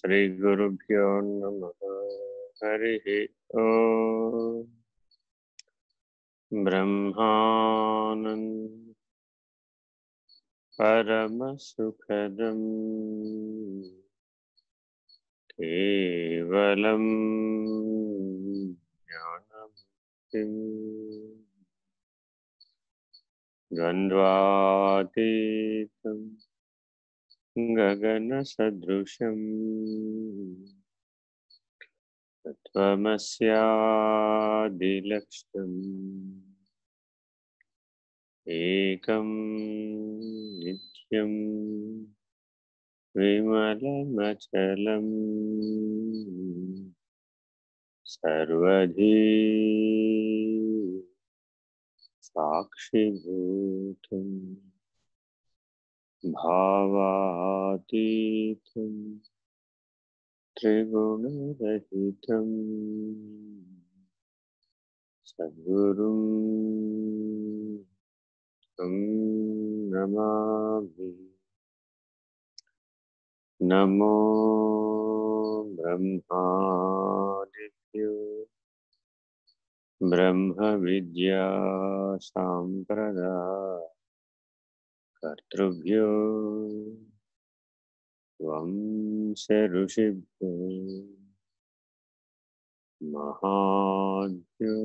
श्रीगुरुभ्यो नमः। हरिः ॐ ब्रह्मानन्द परमसुखदम्। केवलं ज्ञानमुक्तिम्। द्वन्द्वातीतम्। गगनसदृशम्। तत्त्वमस्यादिलक्ष्यम् एकं नित्यं विमलमचलम्। सर्वधी भावातीतं त्रिगुणरहितम्। सद्गुरुं तं नमामि। नमो ब्रह्मादिभ्यो साम्प्रदाय कर्तृभ्यो वंश ऋषिभ्यो महाभ्यो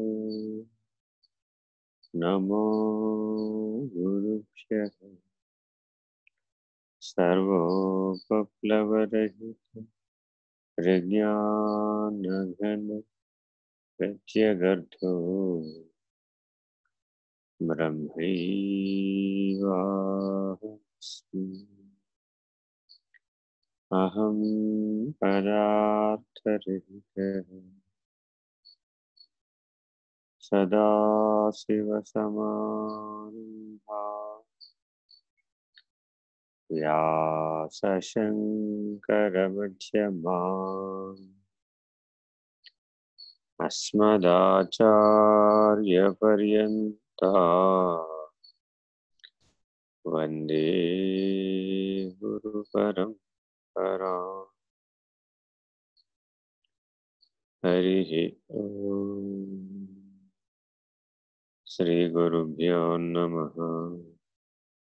नमो गुरुभ्यः। सर्वोपप्लवरहित। प्रज्ञानघन प्रत्यगर्थो ब्रह्मैवाहमस्मि अहं पदार्थरहितः सदाशिवसमारम्भा व्यासशङ्करमध्यमाम्। अस्मदाचार्यपर्यन्ता वंदे वंदे गुरुपरम्परा हरिः ॐ श्रीगुरुभ्यो नमः।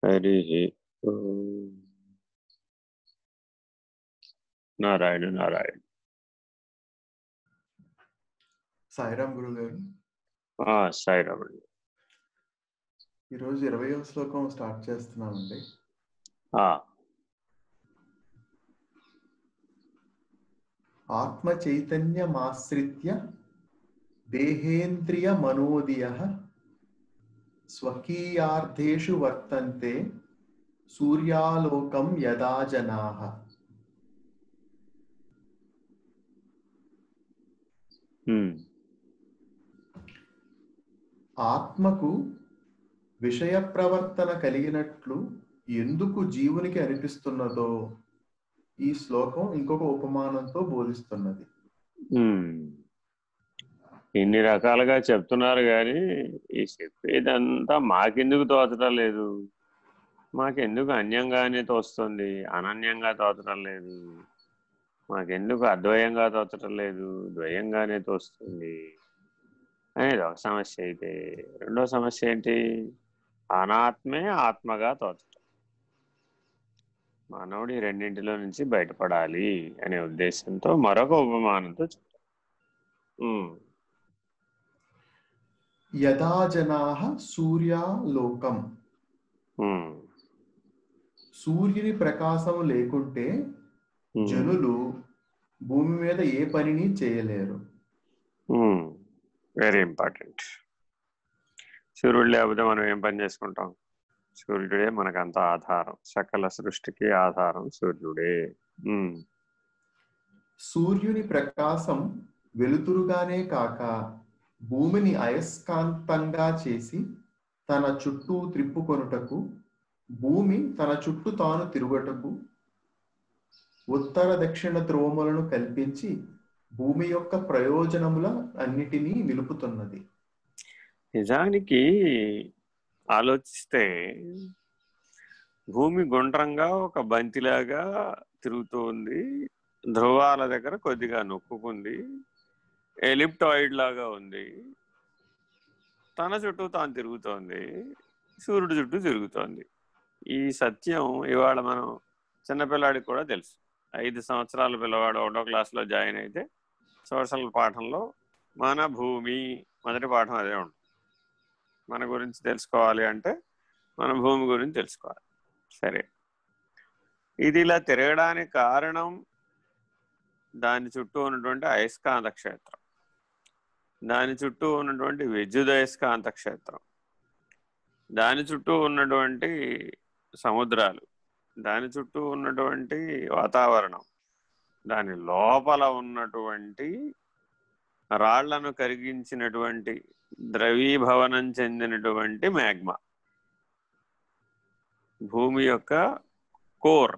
हरिः ॐ नारायण नारायण। साईराम गुरुदेव। हाँ साईराम ఈరోజు ఇరవయో శ్లోకం స్టార్ట్ చేస్తున్నామండి. ఆత్మ చైతన్యమాశ్రిత్య దేహేంద్రియ మనోదియ స్వకీయార్థేషు వర్తంతే సూర్యాలోకం యదా జనాః. ఆత్మకు విషయ ప్రవర్తన కలిగినట్లు ఎందుకు జీవునికి అనిపిస్తున్నదో ఈ శ్లోకం ఇంకొక ఉపమానంతో బోధిస్తున్నది. ఇన్ని రకాలుగా చెప్తున్నారు కానీ ఈ చెప్పేదంతా మాకెందుకు తోచడం లేదు? మాకెందుకు అన్యంగానే తోస్తుంది? అనన్యంగా తోచడం లేదు? మాకెందుకు అద్వయంగా తోచడం లేదు? ద్వయంగానే తోస్తుంది? అనేది ఒక సమస్య అయితే రెండో సమస్య ఏంటి? అనాత్మే ఆత్మగా తోచడం మానవుడు ఈ రెండింటిలో నుంచి బయటపడాలి అనే ఉద్దేశంతో మరొక ఉపమానంతో చెప్తాం. యదా జనాః సూర్యాలోకం సూర్యుని ప్రకాశం లేకుంటే జనులు భూమి మీద ఏ పనిని చేయలేరు. వెరీ ఇంపార్టెంట్ సూర్యుడు లేకపోతే మనం ఏం పని చేసుకుంటాం? సూర్యుడే మనకంత ఆధారం. సకల సృష్టికి ఆధారం సూర్యుడే. సూర్యుని ప్రకాశం వెలుతురుగానే కాక భూమిని అయస్కాంతంగా చేసి తన చుట్టూ త్రిప్పుకొనుటకు భూమి తన చుట్టూ తాను తిరుగుటకు ఉత్తర దక్షిణ ధ్రువములను కల్పించి భూమి యొక్క ప్రయోజనముల అన్నిటినీ నిలుపుతున్నది. నిజానికి ఆలోచిస్తే భూమి గుండ్రంగా ఒక బంతిలాగా తిరుగుతోంది. ధ్రువాల దగ్గర కొద్దిగా నొక్కుకుంది. ఎలిప్టాయిడ్ లాగా ఉంది. తన చుట్టూ తాను తిరుగుతోంది. సూర్యుడు చుట్టూ తిరుగుతోంది. ఈ సత్యం ఇవాళ మనం చిన్నపిల్లాడికి కూడా తెలుసు. ఐదు సంవత్సరాల పిల్లవాడు ఒకటో క్లాస్లో జాయిన్ అయితే సోషల్ పాఠంలో మన భూమి మొదటి పాఠం అదే ఉంటుంది. మన గురించి తెలుసుకోవాలి అంటే మన భూమి గురించి తెలుసుకోవాలి. సరే. ఇది ఇలా తిరగడానికి కారణం దాని చుట్టూ ఉన్నటువంటి అయస్కాంత క్షేత్రం. దాని చుట్టూ ఉన్నటువంటి విద్యుదయస్కాంత క్షేత్రం. దాని చుట్టూ ఉన్నటువంటి సముద్రాలు. దాని చుట్టూ ఉన్నటువంటి వాతావరణం. దాని లోపల ఉన్నటువంటి రాళ్ళను కరిగించినటువంటి ద్రవీభవనం చెందినటువంటి మ్యాగ్మా. భూమి యొక్క కోర్